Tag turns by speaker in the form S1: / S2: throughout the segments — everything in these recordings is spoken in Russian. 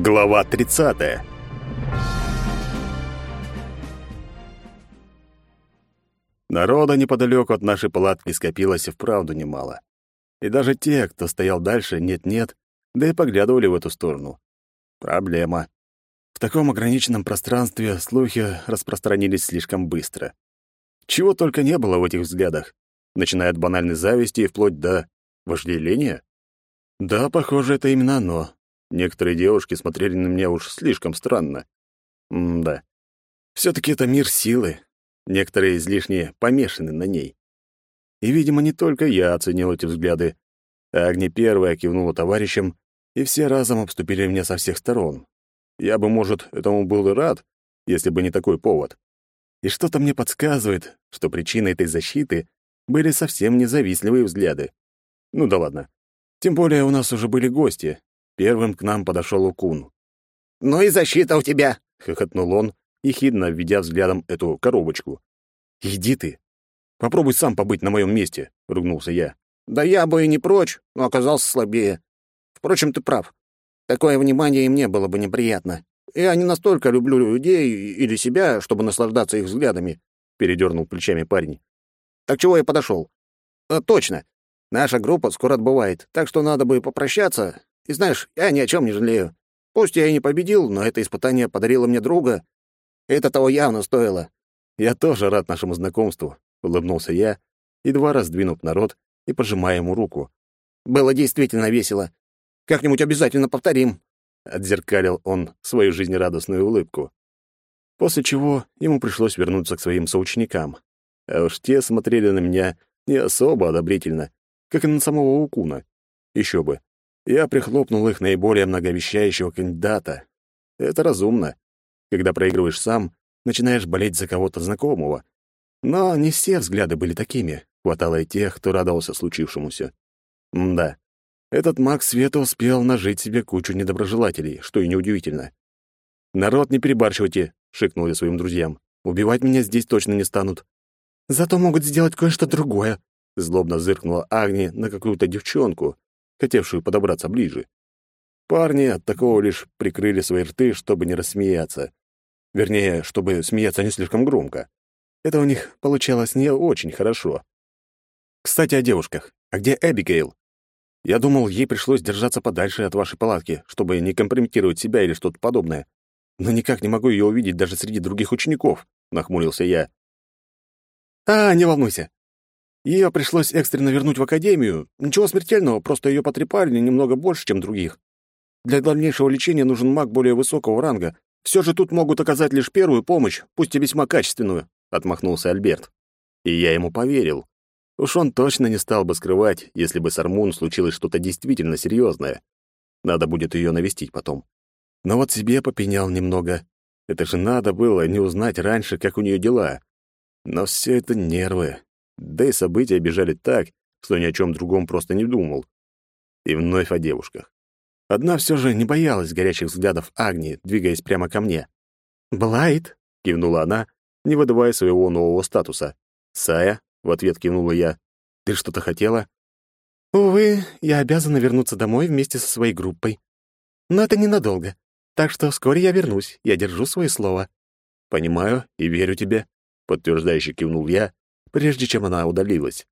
S1: Глава 30. Народа неподалеку от нашей палатки скопилось и вправду немало. И даже те, кто стоял дальше, нет-нет, да и поглядывали в эту сторону. Проблема. В таком ограниченном пространстве слухи распространились слишком быстро. Чего только не было в этих взглядах, начиная от банальной зависти и вплоть до вожделения. Да, похоже, это именно оно. Некоторые девушки смотрели на меня уж слишком странно. М-да. все таки это мир силы. Некоторые излишне помешаны на ней. И, видимо, не только я оценил эти взгляды. Агни первая кивнула товарищам, и все разом обступили меня со всех сторон. Я бы, может, этому был и рад, если бы не такой повод. И что-то мне подсказывает, что причиной этой защиты были совсем независливые взгляды. Ну да ладно. Тем более у нас уже были гости. Первым к нам подошел Укун.
S2: «Ну и защита у тебя!»
S1: — хохотнул он, ехидно введя взглядом эту коробочку. «Иди ты! Попробуй сам побыть на моем месте!» — ругнулся я.
S2: «Да я бы и не прочь, но оказался слабее. Впрочем, ты прав. Такое внимание и мне было бы неприятно. Я не настолько люблю людей или себя, чтобы наслаждаться их взглядами», — передернул плечами парень. «Так чего я подошел? А, точно. Наша группа скоро отбывает, так что надо бы попрощаться. И знаешь, я ни о чем не жалею. Пусть я и не победил, но это испытание подарило мне друга. Это того явно стоило.
S1: Я тоже рад нашему знакомству, улыбнулся я, едва раздвинув народ и пожимая ему руку.
S2: Было действительно весело. Как-нибудь обязательно повторим,
S1: отзеркалил он свою жизнерадостную улыбку. После чего ему пришлось вернуться к своим соученикам. А уж те смотрели на меня не особо одобрительно, как и на самого Укуна. Еще бы. Я прихлопнул их наиболее многообещающего кандидата. Это разумно. Когда проигрываешь сам, начинаешь болеть за кого-то знакомого. Но не все взгляды были такими. Хватало и тех, кто радовался случившемуся. М да, этот маг света успел нажить себе кучу недоброжелателей, что и неудивительно. «Народ, не перебарщивайте», — шикнул я своим друзьям. «Убивать меня здесь точно не станут».
S2: «Зато могут сделать кое-что другое»,
S1: Злобно зыркнула Агни на какую-то девчонку, хотевшую подобраться ближе. Парни от такого лишь прикрыли свои рты, чтобы не рассмеяться. Вернее, чтобы смеяться не слишком громко. Это у них получалось не очень хорошо. Кстати, о девушках. А где Эбигейл? Я думал, ей пришлось держаться подальше от вашей палатки, чтобы не компрометировать себя или что-то подобное. Но никак не могу ее увидеть даже среди других учеников, нахмурился я. А, не волнуйся. Ее пришлось экстренно вернуть в академию. Ничего смертельного, просто ее потрепали немного больше, чем других. Для дальнейшего лечения нужен маг более высокого ранга. Все же тут могут оказать лишь первую помощь, пусть и весьма качественную», — отмахнулся Альберт. И я ему поверил. Уж он точно не стал бы скрывать, если бы с Армун случилось что-то действительно серьезное. Надо будет ее навестить потом. Но вот себе попенял немного. Это же надо было не узнать раньше, как у нее дела. Но все это нервы. Да и события бежали так, что ни о чем другом просто не думал. И вновь о девушках. Одна все же не боялась горячих взглядов Агни, двигаясь прямо ко мне.
S2: «Блайт!» — кивнула она, не выдавая своего нового статуса.
S1: «Сая?» — в ответ кивнула я. «Ты что-то хотела?»
S2: «Увы, я обязана вернуться домой вместе со своей группой. Но это ненадолго, так что вскоре я вернусь, я держу свое слово».
S1: «Понимаю и верю тебе», — подтверждающе кивнул я, прежде чем она удалилась.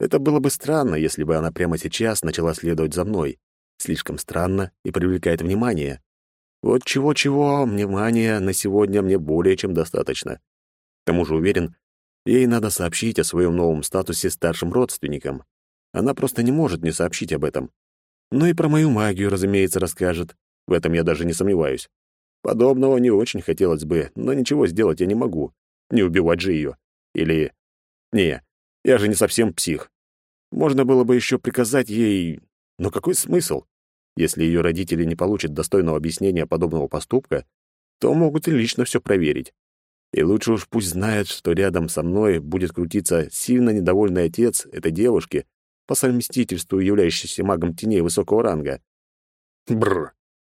S1: Это было бы странно, если бы она прямо сейчас начала следовать за мной. Слишком странно и привлекает внимание. Вот чего-чего, внимания на сегодня мне более чем достаточно. К тому же уверен, ей надо сообщить о своем новом статусе старшим родственникам. Она просто не может не сообщить об этом. Ну и про мою магию, разумеется, расскажет. В этом я даже не сомневаюсь. Подобного не очень хотелось бы, но ничего сделать я не могу. Не убивать же ее. Или не, я же не совсем псих. Можно было бы еще приказать ей... Но какой смысл? Если ее родители не получат достойного объяснения подобного поступка, то могут и лично все проверить. И лучше уж пусть знает, что рядом со мной будет крутиться сильно недовольный отец этой девушки, по совместительству являющийся магом теней высокого ранга. Бррр,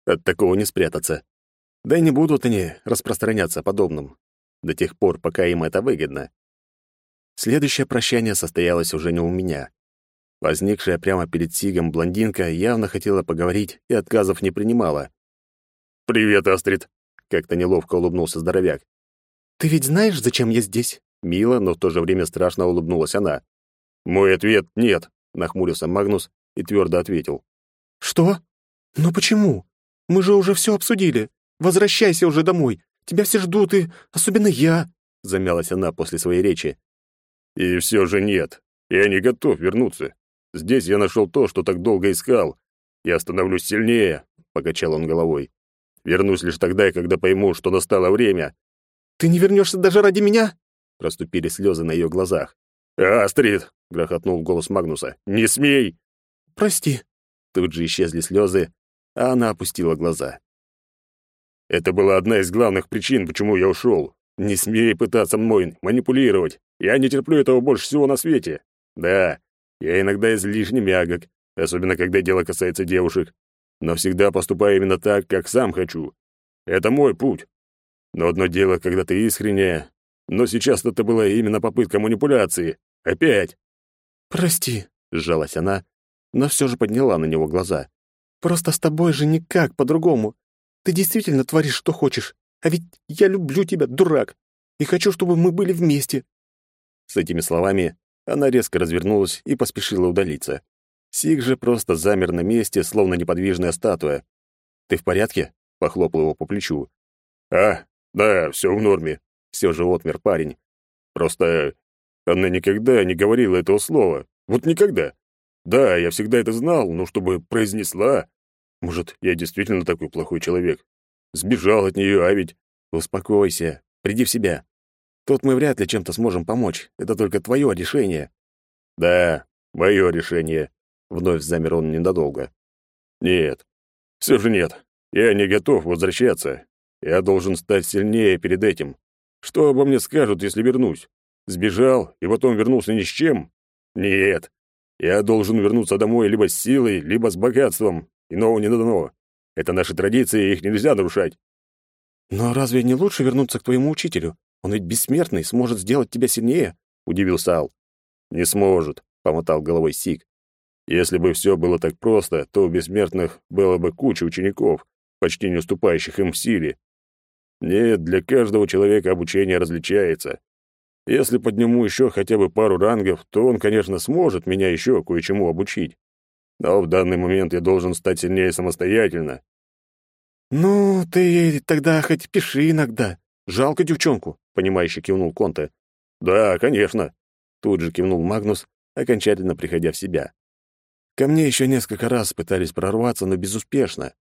S1: от такого не спрятаться. Да и не будут они распространяться подобным до тех пор, пока им это выгодно. Следующее прощание состоялось уже не у меня. Возникшая прямо перед Сигом блондинка явно хотела поговорить и отказов не принимала. «Привет, Астрид!» — как-то неловко улыбнулся здоровяк.
S2: «Ты ведь знаешь, зачем я здесь?»
S1: Мило, но в то же время страшно улыбнулась она. «Мой ответ — нет», — нахмурился Магнус и твердо ответил.
S2: «Что? Но почему? Мы же уже все обсудили. Возвращайся уже домой. Тебя все ждут, и особенно я», — замялась она после своей речи.
S1: «И все же нет. Я не готов вернуться. Здесь я нашел то, что так долго искал. Я становлюсь сильнее», — покачал он головой. «Вернусь лишь тогда, когда пойму, что настало время».
S2: «Ты не вернешься даже ради меня?»
S1: Проступили слезы на ее глазах. «Астрид!» — грохотнул голос Магнуса. «Не смей!»
S2: «Прости!»
S1: Тут же исчезли слезы, а она опустила глаза. «Это была одна из главных причин, почему я ушел. Не смей пытаться мной манипулировать. Я не терплю этого больше всего на свете. Да, я иногда излишне мягок, особенно когда дело касается девушек, но всегда поступаю именно так, как сам хочу. Это мой путь. Но одно дело, когда ты искренняя, но сейчас это была именно попытка манипуляции. Опять.
S2: «Прости», — сжалась она, но все же подняла на него глаза. «Просто с тобой же никак по-другому. Ты действительно творишь, что хочешь. А ведь я люблю тебя, дурак, и хочу, чтобы мы были вместе».
S1: С этими словами она резко развернулась и поспешила удалиться. Сик же просто замер на месте, словно неподвижная статуя. «Ты в порядке?» — похлопал его по плечу. «А, да, все в норме», все же отмер парень. Просто она никогда не говорила этого слова. Вот никогда. Да, я всегда это знал, но чтобы произнесла... Может, я действительно такой плохой человек. Сбежал от нее, а ведь... Успокойся, приди в себя. Тут мы вряд ли чем-то сможем помочь. Это только твое решение. Да, мое решение. Вновь замер он ненадолго. Нет, все же нет. Я не готов возвращаться. Я должен стать сильнее перед этим. Что обо мне скажут, если вернусь? Сбежал и потом вернулся ни с чем? Нет. Я должен вернуться домой либо с силой, либо с богатством. Иного не дано. Это наши традиции, их нельзя нарушать.
S2: Но разве не лучше вернуться к твоему учителю? Он ведь бессмертный, сможет сделать тебя сильнее, удивился Ал.
S1: Не сможет, помотал головой Сик. Если бы все было так просто, то у бессмертных было бы куча учеников, почти не уступающих им в силе. Нет, для каждого человека обучение различается. Если подниму еще хотя бы пару рангов, то он, конечно, сможет меня еще кое-чему обучить. Но в данный момент я должен стать сильнее самостоятельно.
S2: «Ну, ты тогда хоть пиши иногда. Жалко девчонку», — понимающе кивнул Конте.
S1: «Да, конечно», — тут же кивнул Магнус, окончательно приходя в себя.
S2: «Ко мне еще несколько раз пытались прорваться, но безуспешно.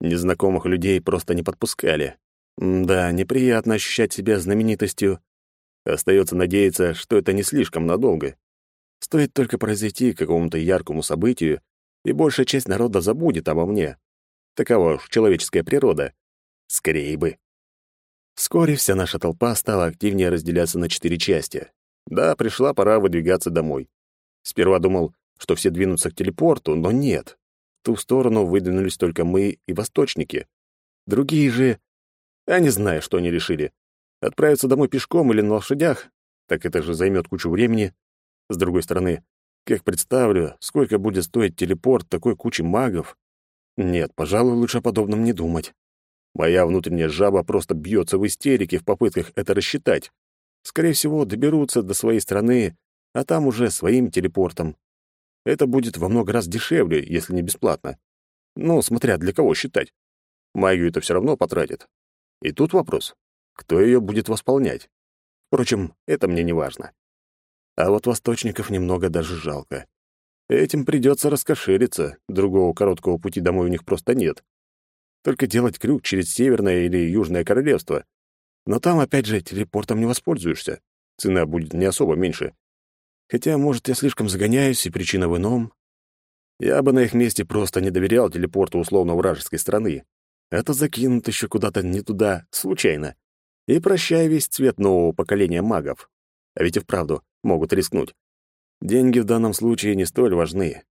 S2: Незнакомых людей просто не подпускали. Да, неприятно ощущать себя знаменитостью. Остается надеяться, что это не слишком надолго. Стоит только произойти какому-то яркому событию, и большая часть народа забудет обо мне. Такова уж человеческая природа. Скорее бы. Вскоре вся наша толпа стала активнее разделяться на четыре части. Да, пришла пора выдвигаться домой. Сперва думал, что все двинутся к телепорту, но нет. В ту сторону выдвинулись только мы и восточники. Другие же я не знаю, что они решили. Отправиться домой пешком или на лошадях? Так это же займет кучу времени. С другой стороны, как представлю, сколько будет стоить телепорт такой кучи магов? Нет, пожалуй, лучше о подобном не думать. Моя внутренняя жаба просто бьется в истерике в попытках это рассчитать. Скорее всего, доберутся до своей страны, а там уже своим телепортом. Это будет во много раз дешевле, если не бесплатно. Ну, смотря для кого считать. Магию это все равно потратит, и тут вопрос, кто ее будет восполнять? Впрочем, это мне не важно. А вот восточников немного даже жалко. Этим придется раскошелиться, другого короткого пути домой у них просто нет. Только делать крюк через Северное или Южное Королевство. Но там, опять же, телепортом не воспользуешься. Цена будет не особо меньше. Хотя, может, я слишком загоняюсь, и причина в ином. Я бы на их месте просто не доверял телепорту условно-вражеской страны. Это закинут еще куда-то не туда, случайно. И прощай весь цвет нового поколения магов. А ведь и вправду могут рискнуть. Деньги в данном случае не столь важны.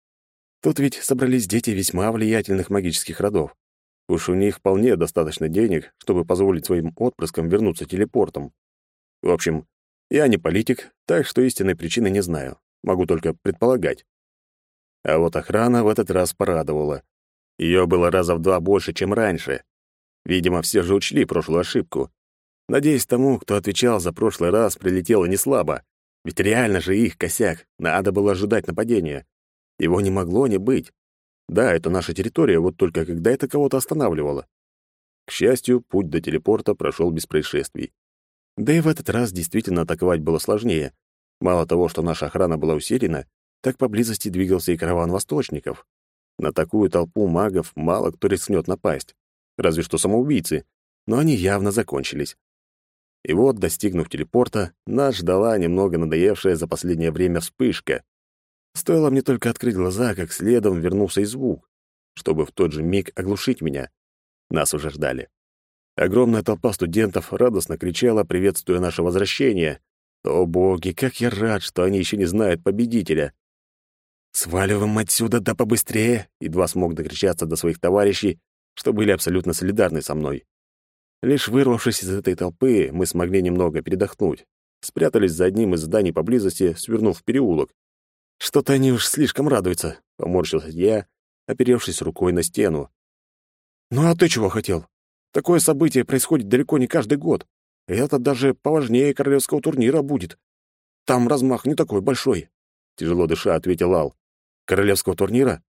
S2: Тут ведь собрались дети весьма влиятельных магических родов. Уж у них вполне достаточно денег, чтобы позволить своим отпрыскам вернуться телепортом. В общем, я не политик, так что истинной причины не знаю. Могу только предполагать. А вот охрана в этот раз порадовала. Ее было раза в два больше, чем раньше.
S1: Видимо, все же учли прошлую ошибку. Надеюсь, тому, кто отвечал за прошлый раз, прилетело не слабо. Ведь реально же их косяк. Надо было ожидать нападения. Его не могло не быть. Да, это наша территория, вот только когда это кого-то останавливало. К счастью, путь до телепорта прошел без происшествий. Да и в этот раз действительно атаковать было сложнее. Мало того, что наша охрана была усилена, так поблизости двигался и караван восточников. На такую толпу магов мало кто рискнет напасть. Разве что самоубийцы, но они явно закончились. И вот, достигнув телепорта, нас ждала немного надоевшая за последнее время вспышка. Стоило мне только открыть глаза, как следом вернулся и звук, чтобы в тот же миг оглушить меня. Нас уже ждали. Огромная толпа студентов радостно кричала, приветствуя наше возвращение. О боги, как я рад, что они еще не знают победителя. «Сваливаем отсюда, да побыстрее!» Едва смог докричаться до своих товарищей, что были абсолютно солидарны со мной. Лишь вырвавшись из этой толпы, мы смогли немного передохнуть. Спрятались за одним из зданий поблизости, свернув в переулок. Что-то они уж слишком радуются, — поморщился я, оперевшись рукой на стену. «Ну а ты чего хотел? Такое событие происходит далеко не каждый год. Это даже поважнее королевского турнира будет. Там размах не такой большой», — тяжело дыша ответил Ал. «Королевского турнира?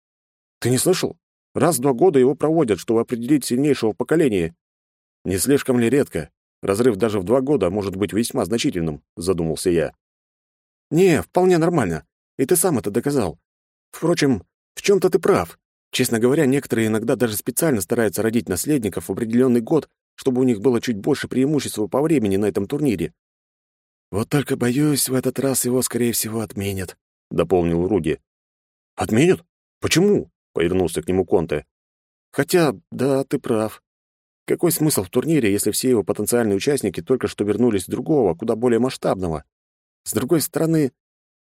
S1: Ты не слышал? Раз в два года его проводят, чтобы определить сильнейшего поколения. Не слишком ли редко? Разрыв даже в два года может быть весьма значительным, задумался я. Не, вполне нормально. И ты сам это доказал. Впрочем, в чем-то ты прав. Честно говоря, некоторые иногда даже специально стараются родить наследников в определенный год, чтобы у них было чуть больше преимущества по времени на этом турнире. Вот только боюсь, в этот раз его, скорее всего, отменят, дополнил Руди. Отменят? Почему? повернулся к нему Конте. Хотя, да, ты прав. Какой смысл в турнире, если все его потенциальные участники только что вернулись с другого, куда более масштабного? С другой стороны,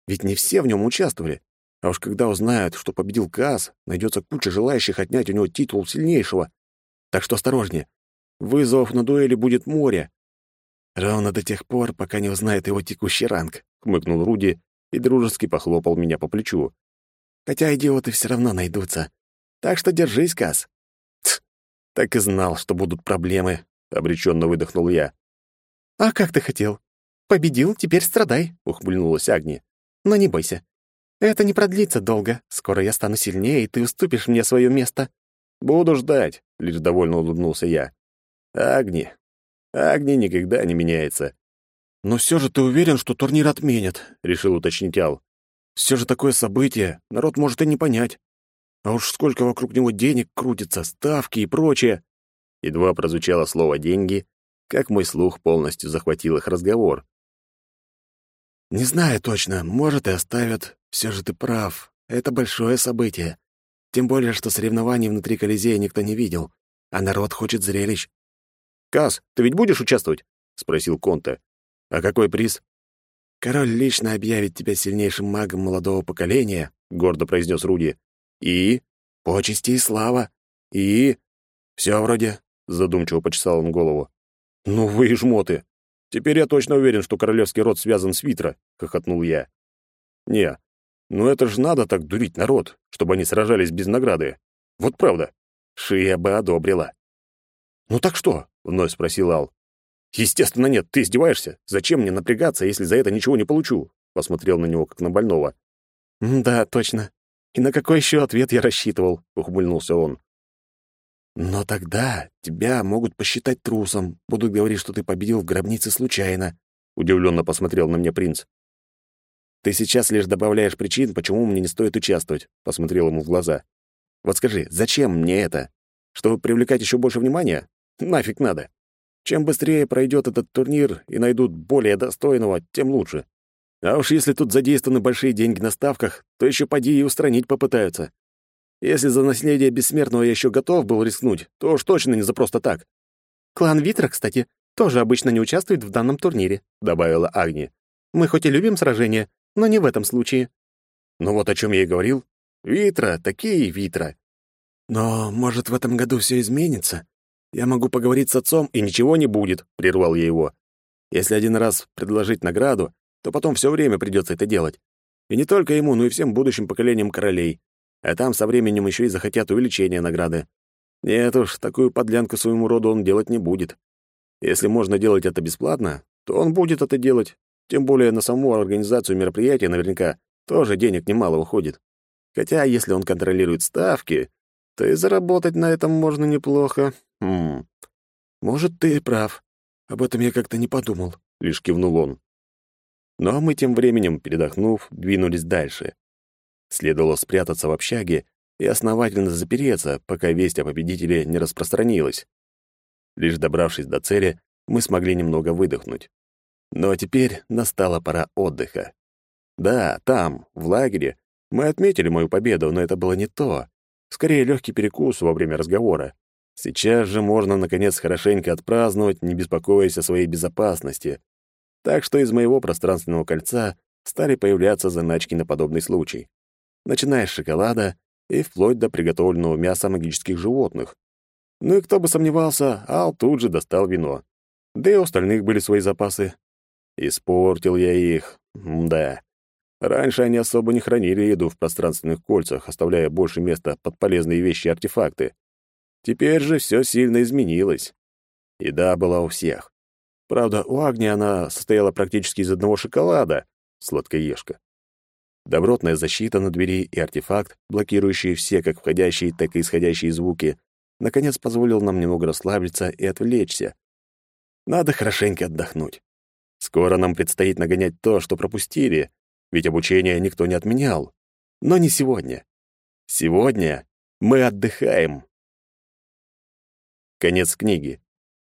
S1: ведь не все в нем участвовали. А уж когда узнают, что победил Каз, найдется куча желающих отнять у него титул сильнейшего. Так что осторожнее. Вызовов на дуэли будет море. Ровно до тех пор, пока не узнает его текущий ранг, — хмыкнул Руди и дружески похлопал меня по плечу. Хотя идиоты все равно найдутся. Так что держись, Каз. Так и знал, что будут проблемы, обреченно выдохнул я. А как ты хотел? Победил, теперь страдай, ухмыльнулась Агни. Но не бойся. Это не продлится долго. Скоро я стану сильнее, и ты уступишь мне свое место. Буду ждать, лишь довольно улыбнулся я. Агни. Агни никогда не меняется. Но все же ты уверен, что турнир отменят, решил уточнить Ал. Все же такое событие, народ может и не понять. А уж сколько вокруг него денег крутится, ставки и прочее. Едва прозвучало слово «деньги», как мой слух полностью захватил их разговор. «Не знаю точно, может, и оставят. Все же ты прав. Это большое событие. Тем более, что соревнований внутри Колизея никто не видел, а народ хочет зрелищ». «Кас, ты ведь будешь участвовать?» — спросил Конте. «А какой приз?» «Король лично объявит тебя сильнейшим магом молодого поколения», — гордо произнес Руди. И? Почести и слава. И? Все вроде, задумчиво почесал он голову. Ну вы и жмоты. Теперь я точно уверен, что королевский род связан с Витро, хохотнул я. Не, ну это же надо так дурить народ, чтобы они сражались без награды. Вот правда. Шия бы одобрила. «Ну так что?» — вновь спросил Ал. «Естественно, нет. Ты издеваешься? Зачем мне напрягаться, если за это ничего не получу?» Посмотрел на него, как на больного. «Да, точно. И на какой еще ответ я рассчитывал?» — ухмыльнулся он. «Но тогда тебя могут посчитать трусом, будут говорить, что ты победил в гробнице случайно», — удивленно посмотрел на меня принц. «Ты сейчас лишь добавляешь причин, почему мне не стоит участвовать», — посмотрел ему в глаза. «Вот скажи, зачем мне это? Чтобы привлекать еще больше внимания? Нафиг надо. Чем быстрее пройдет этот турнир и найдут более достойного, тем лучше. А уж если тут задействованы большие деньги на ставках, то еще поди и устранить попытаются. Если за наследие бессмертного я еще готов был рискнуть, то уж точно не за просто так. Клан Витра, кстати, тоже обычно не участвует в данном турнире, добавила Агни. Мы хоть и любим сражения, но не в этом случае. Ну вот о чем я и говорил. Витра, такие Витра. Но, может, в этом году все изменится? Я могу поговорить с отцом, и ничего не будет, прервал я его. Если один раз предложить награду, то потом все время придется это делать. И не только ему, но и всем будущим поколениям королей. А там со временем еще и захотят увеличения награды. Нет уж, такую подлянку своему роду он делать не будет. Если можно делать это бесплатно, то он будет это делать. Тем более на саму организацию мероприятия наверняка тоже денег немало уходит. Хотя, если он контролирует ставки, то и заработать на этом можно неплохо. Хм. Может, ты и прав. Об этом я как-то не подумал, — лишь кивнул он. Но мы тем временем, передохнув, двинулись дальше. Следовало спрятаться в общаге и основательно запереться, пока весть о победителе не распространилась. Лишь добравшись до цели, мы смогли немного выдохнуть. Но теперь настала пора отдыха. Да, там, в лагере, мы отметили мою победу, но это было не то. Скорее, легкий перекус во время разговора. Сейчас же можно, наконец, хорошенько отпраздновать, не беспокоясь о своей безопасности. Так что из моего пространственного кольца стали появляться заначки на подобный случай. Начиная с шоколада и вплоть до приготовленного мяса магических животных. Ну и кто бы сомневался, Ал тут же достал вино. Да и у остальных были свои запасы. Испортил я их. М да. Раньше они особо не хранили еду в пространственных кольцах, оставляя больше места под полезные вещи и артефакты. Теперь же все сильно изменилось. Еда была у всех. Правда, у Агни она состояла практически из одного шоколада, сладкоежка. Добротная защита на двери и артефакт, блокирующий все как входящие, так и исходящие звуки, наконец позволил нам немного расслабиться и отвлечься. Надо хорошенько отдохнуть. Скоро нам предстоит нагонять то, что пропустили, ведь обучение никто не отменял. Но не сегодня. Сегодня мы отдыхаем. Конец книги.